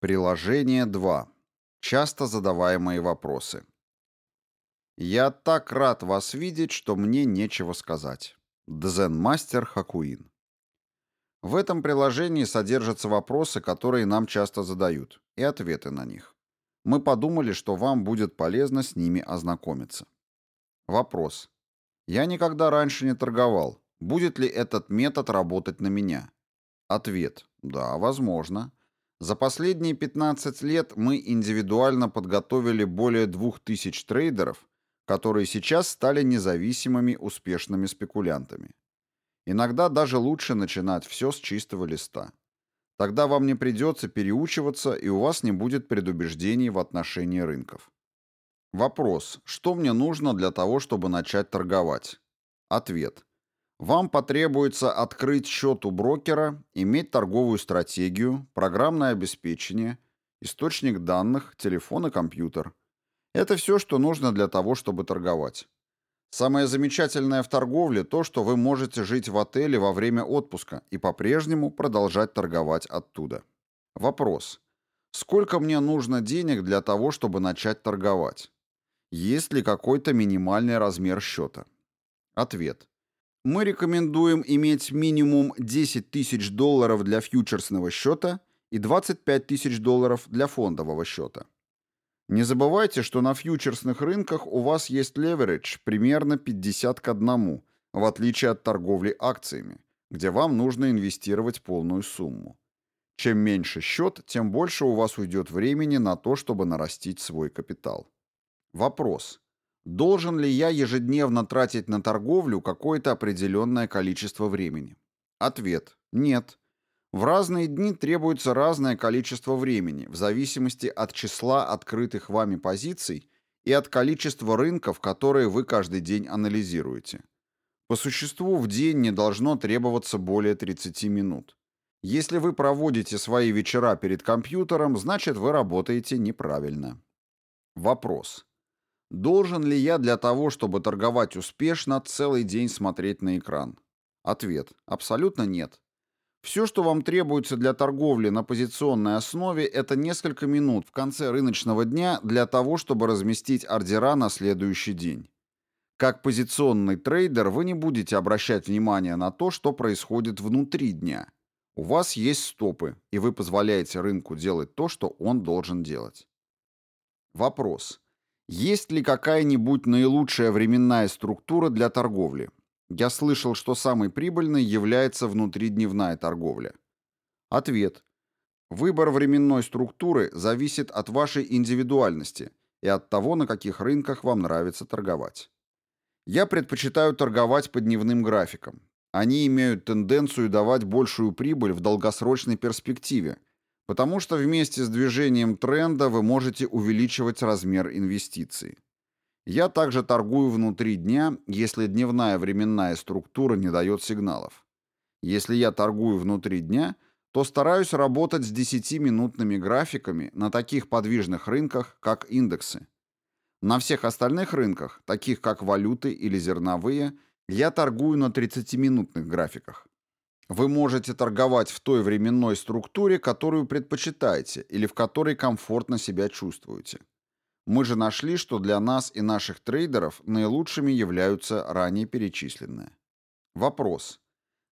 Приложение 2. Часто задаваемые вопросы. Я так рад вас видеть, что мне нечего сказать. Дзен-мастер Хакуин. В этом приложении содержатся вопросы, которые нам часто задают, и ответы на них. Мы подумали, что вам будет полезно с ними ознакомиться. Вопрос. Я никогда раньше не торговал. Будет ли этот метод работать на меня? Ответ. Да, возможно. За последние 15 лет мы индивидуально подготовили более 2000 трейдеров, которые сейчас стали независимыми успешными спекулянтами. Иногда даже лучше начинать все с чистого листа. Тогда вам не придется переучиваться, и у вас не будет предубеждений в отношении рынков. Вопрос. Что мне нужно для того, чтобы начать торговать? Ответ. Вам потребуется открыть счет у брокера, иметь торговую стратегию, программное обеспечение, источник данных, телефон и компьютер. Это все, что нужно для того, чтобы торговать. Самое замечательное в торговле то, что вы можете жить в отеле во время отпуска и по-прежнему продолжать торговать оттуда. Вопрос. Сколько мне нужно денег для того, чтобы начать торговать? Есть ли какой-то минимальный размер счета? Ответ. Мы рекомендуем иметь минимум 10 тысяч долларов для фьючерсного счета и 25 тысяч долларов для фондового счета. Не забывайте, что на фьючерсных рынках у вас есть леверидж примерно 50 к 1, в отличие от торговли акциями, где вам нужно инвестировать полную сумму. Чем меньше счет, тем больше у вас уйдет времени на то, чтобы нарастить свой капитал. Вопрос. Должен ли я ежедневно тратить на торговлю какое-то определенное количество времени? Ответ – нет. В разные дни требуется разное количество времени, в зависимости от числа открытых вами позиций и от количества рынков, которые вы каждый день анализируете. По существу в день не должно требоваться более 30 минут. Если вы проводите свои вечера перед компьютером, значит вы работаете неправильно. Вопрос. Должен ли я для того, чтобы торговать успешно, целый день смотреть на экран? Ответ. Абсолютно нет. Все, что вам требуется для торговли на позиционной основе, это несколько минут в конце рыночного дня для того, чтобы разместить ордера на следующий день. Как позиционный трейдер вы не будете обращать внимание на то, что происходит внутри дня. У вас есть стопы, и вы позволяете рынку делать то, что он должен делать. Вопрос. Есть ли какая-нибудь наилучшая временная структура для торговли? Я слышал, что самой прибыльной является внутридневная торговля. Ответ. Выбор временной структуры зависит от вашей индивидуальности и от того, на каких рынках вам нравится торговать. Я предпочитаю торговать по дневным графикам. Они имеют тенденцию давать большую прибыль в долгосрочной перспективе, потому что вместе с движением тренда вы можете увеличивать размер инвестиций. Я также торгую внутри дня, если дневная временная структура не дает сигналов. Если я торгую внутри дня, то стараюсь работать с 10-минутными графиками на таких подвижных рынках, как индексы. На всех остальных рынках, таких как валюты или зерновые, я торгую на 30-минутных графиках. Вы можете торговать в той временной структуре, которую предпочитаете или в которой комфортно себя чувствуете. Мы же нашли, что для нас и наших трейдеров наилучшими являются ранее перечисленные. Вопрос.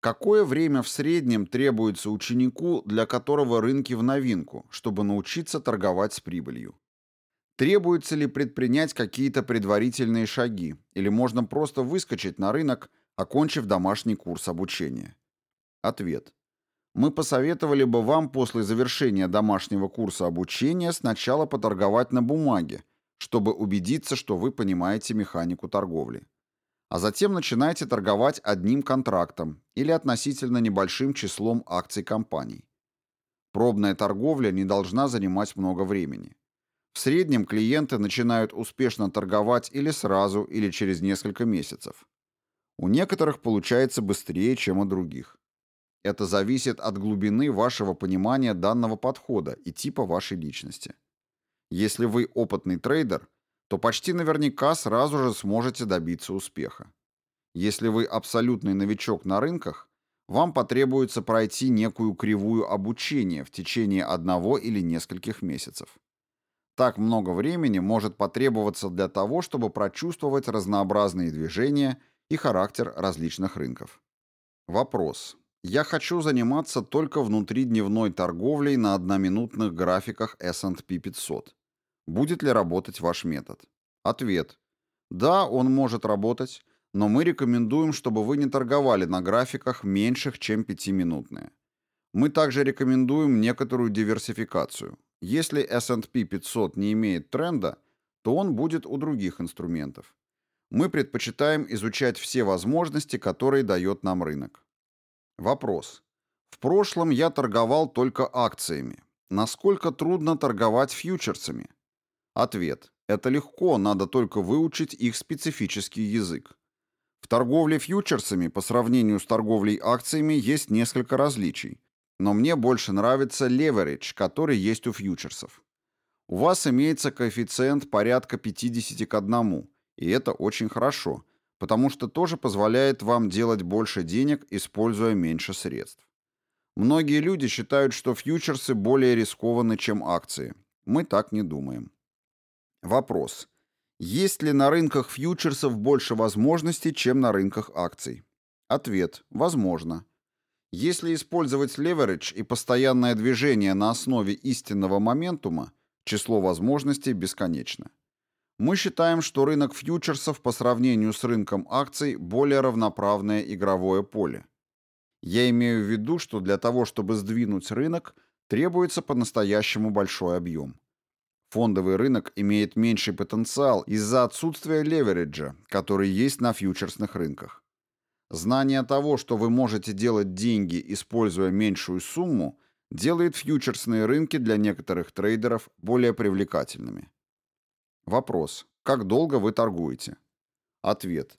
Какое время в среднем требуется ученику, для которого рынки в новинку, чтобы научиться торговать с прибылью? Требуется ли предпринять какие-то предварительные шаги, или можно просто выскочить на рынок, окончив домашний курс обучения? Ответ. Мы посоветовали бы вам после завершения домашнего курса обучения сначала поторговать на бумаге, чтобы убедиться, что вы понимаете механику торговли. А затем начинайте торговать одним контрактом или относительно небольшим числом акций компаний. Пробная торговля не должна занимать много времени. В среднем клиенты начинают успешно торговать или сразу, или через несколько месяцев. У некоторых получается быстрее, чем у других. Это зависит от глубины вашего понимания данного подхода и типа вашей личности. Если вы опытный трейдер, то почти наверняка сразу же сможете добиться успеха. Если вы абсолютный новичок на рынках, вам потребуется пройти некую кривую обучения в течение одного или нескольких месяцев. Так много времени может потребоваться для того, чтобы прочувствовать разнообразные движения и характер различных рынков. Вопрос. Я хочу заниматься только внутридневной торговлей на одноминутных графиках S&P 500. Будет ли работать ваш метод? Ответ. Да, он может работать, но мы рекомендуем, чтобы вы не торговали на графиках меньших, чем 5-минутные. Мы также рекомендуем некоторую диверсификацию. Если S&P 500 не имеет тренда, то он будет у других инструментов. Мы предпочитаем изучать все возможности, которые дает нам рынок. Вопрос. В прошлом я торговал только акциями. Насколько трудно торговать фьючерсами? Ответ. Это легко, надо только выучить их специфический язык. В торговле фьючерсами по сравнению с торговлей акциями есть несколько различий, но мне больше нравится леверидж, который есть у фьючерсов. У вас имеется коэффициент порядка 50 к 1, и это очень хорошо, потому что тоже позволяет вам делать больше денег, используя меньше средств. Многие люди считают, что фьючерсы более рискованы, чем акции. Мы так не думаем. Вопрос. Есть ли на рынках фьючерсов больше возможностей, чем на рынках акций? Ответ. Возможно. Если использовать леверидж и постоянное движение на основе истинного моментума, число возможностей бесконечно. Мы считаем, что рынок фьючерсов по сравнению с рынком акций более равноправное игровое поле. Я имею в виду, что для того, чтобы сдвинуть рынок, требуется по-настоящему большой объем. Фондовый рынок имеет меньший потенциал из-за отсутствия левериджа, который есть на фьючерсных рынках. Знание того, что вы можете делать деньги, используя меньшую сумму, делает фьючерсные рынки для некоторых трейдеров более привлекательными. Вопрос. Как долго вы торгуете? Ответ.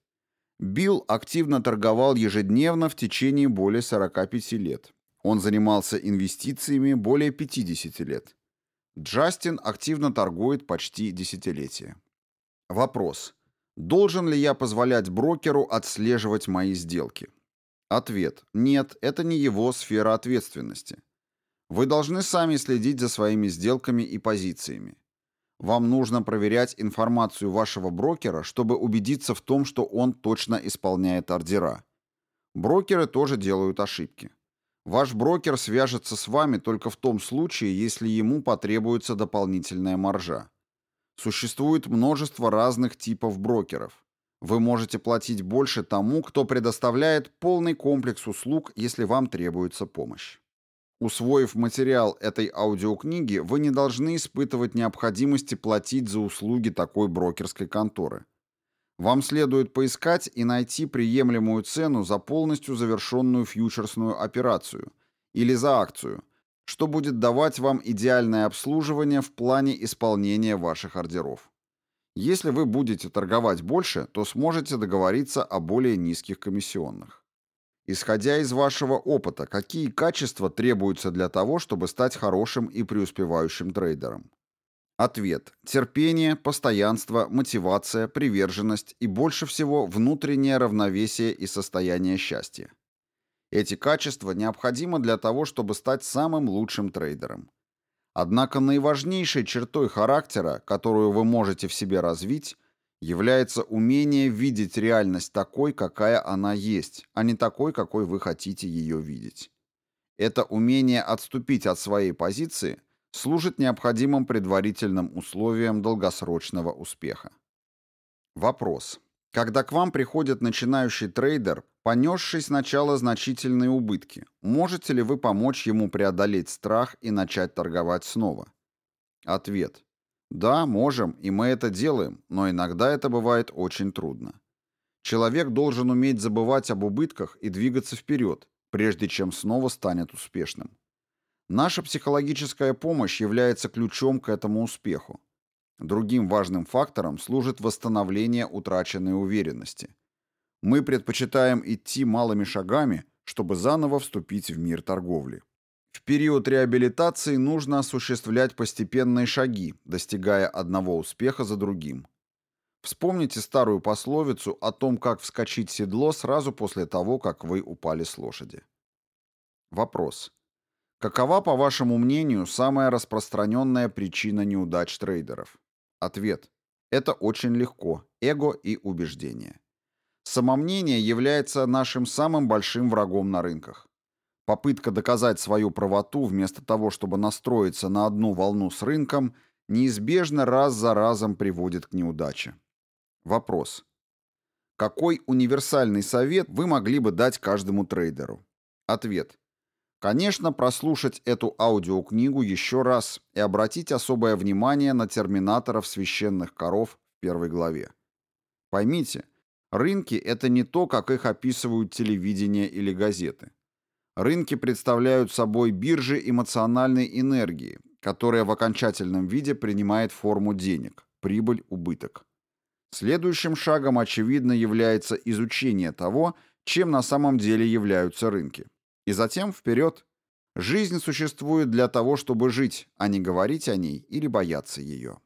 Билл активно торговал ежедневно в течение более 45 лет. Он занимался инвестициями более 50 лет. Джастин активно торгует почти десятилетие. Вопрос. Должен ли я позволять брокеру отслеживать мои сделки? Ответ. Нет, это не его сфера ответственности. Вы должны сами следить за своими сделками и позициями. Вам нужно проверять информацию вашего брокера, чтобы убедиться в том, что он точно исполняет ордера. Брокеры тоже делают ошибки. Ваш брокер свяжется с вами только в том случае, если ему потребуется дополнительная маржа. Существует множество разных типов брокеров. Вы можете платить больше тому, кто предоставляет полный комплекс услуг, если вам требуется помощь. Усвоив материал этой аудиокниги, вы не должны испытывать необходимости платить за услуги такой брокерской конторы. Вам следует поискать и найти приемлемую цену за полностью завершенную фьючерсную операцию или за акцию, что будет давать вам идеальное обслуживание в плане исполнения ваших ордеров. Если вы будете торговать больше, то сможете договориться о более низких комиссионных. Исходя из вашего опыта, какие качества требуются для того, чтобы стать хорошим и преуспевающим трейдером? Ответ. Терпение, постоянство, мотивация, приверженность и больше всего внутреннее равновесие и состояние счастья. Эти качества необходимы для того, чтобы стать самым лучшим трейдером. Однако наиважнейшей чертой характера, которую вы можете в себе развить, является умение видеть реальность такой, какая она есть, а не такой, какой вы хотите ее видеть. Это умение отступить от своей позиции служит необходимым предварительным условием долгосрочного успеха. Вопрос. Когда к вам приходит начинающий трейдер, понесший сначала значительные убытки, можете ли вы помочь ему преодолеть страх и начать торговать снова? Ответ. Да, можем, и мы это делаем, но иногда это бывает очень трудно. Человек должен уметь забывать об убытках и двигаться вперед, прежде чем снова станет успешным. Наша психологическая помощь является ключом к этому успеху. Другим важным фактором служит восстановление утраченной уверенности. Мы предпочитаем идти малыми шагами, чтобы заново вступить в мир торговли. В период реабилитации нужно осуществлять постепенные шаги, достигая одного успеха за другим. Вспомните старую пословицу о том, как вскочить в седло сразу после того, как вы упали с лошади. Вопрос. Какова, по вашему мнению, самая распространенная причина неудач трейдеров? Ответ. Это очень легко. Эго и убеждение. Самомнение является нашим самым большим врагом на рынках. Попытка доказать свою правоту вместо того, чтобы настроиться на одну волну с рынком, неизбежно раз за разом приводит к неудаче. Вопрос. Какой универсальный совет вы могли бы дать каждому трейдеру? Ответ. Конечно, прослушать эту аудиокнигу еще раз и обратить особое внимание на терминаторов священных коров в первой главе. Поймите, рынки – это не то, как их описывают телевидение или газеты. Рынки представляют собой биржи эмоциональной энергии, которая в окончательном виде принимает форму денег, прибыль, убыток. Следующим шагом, очевидно, является изучение того, чем на самом деле являются рынки. И затем вперед. Жизнь существует для того, чтобы жить, а не говорить о ней или бояться ее.